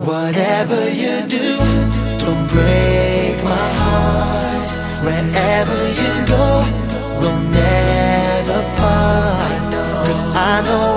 Whatever you do, don't break my heart. Wherever you go, we'll never part. Cause I know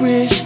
wish